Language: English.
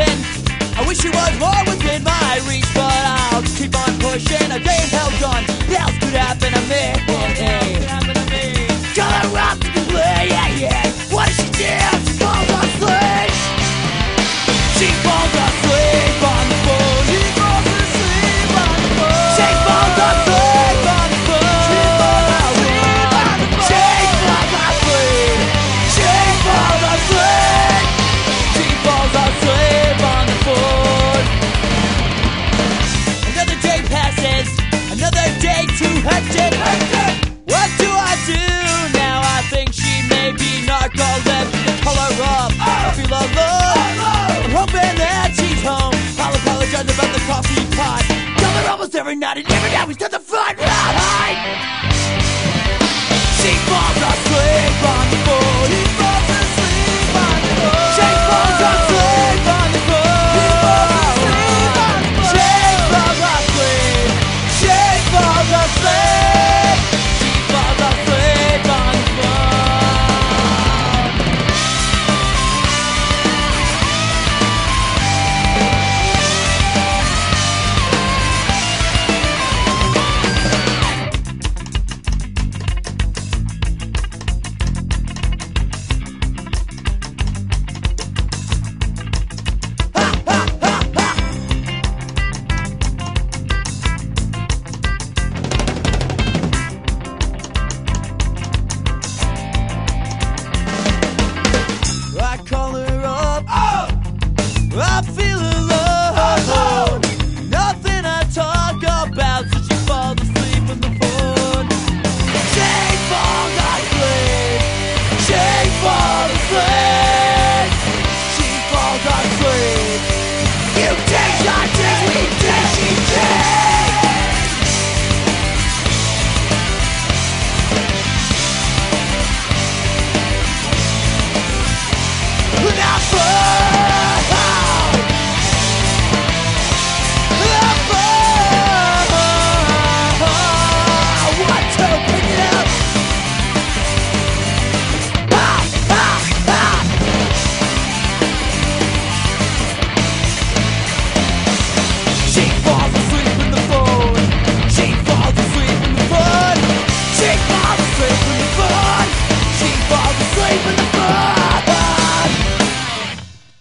within. I wish it was more within my reach, but I'll keep on pushing. I ain't held on. Illuminati. every now we to the front.